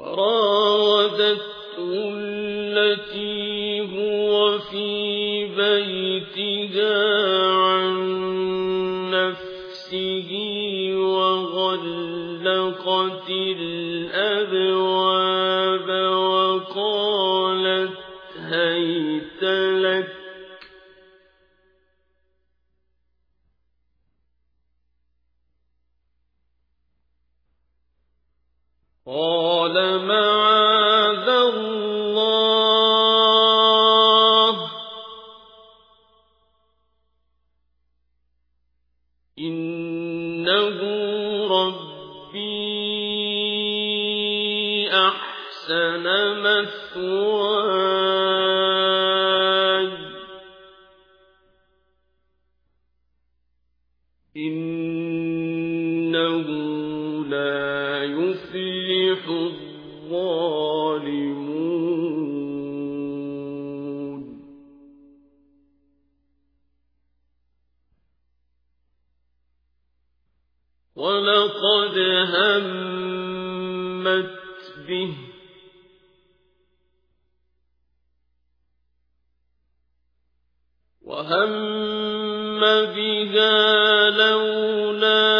وراودته التي هو في بيتها عن نفسه وغلقت الأبواب وقالت هيت لك. قال معاذ الله. إنه ربي أحسن مثواي. إنه لا يفلح الظالمون. ولقد همت به وهم بها لولا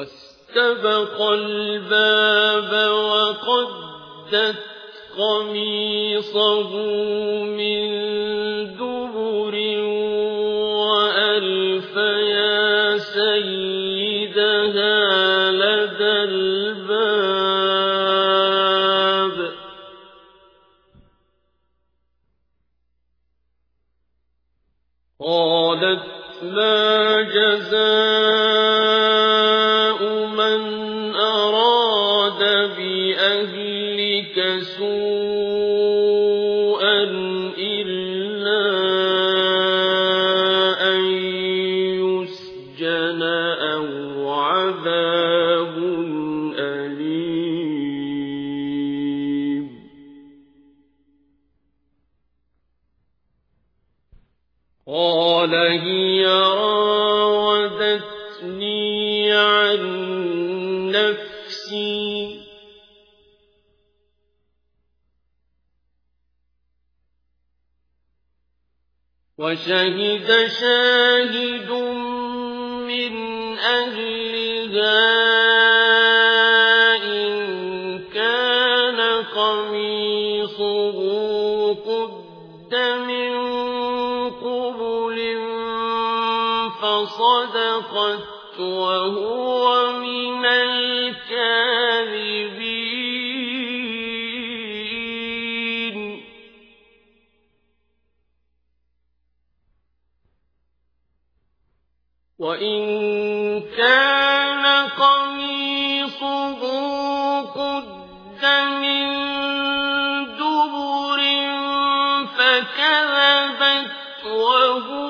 واستبق الباب وقدت قميصه من قال هي راودتني عن نفسي. وشهد شاهد من أهلها فصدقت وهو من وإن كان قميصه قد من دبر فكذبت وهو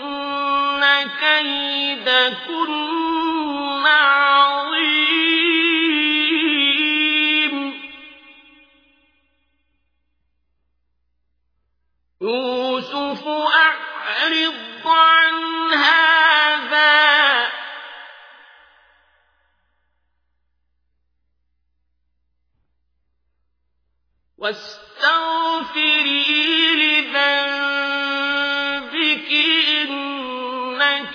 كيدكن عظيم. يوسف أعرض عن هذا. واستغفري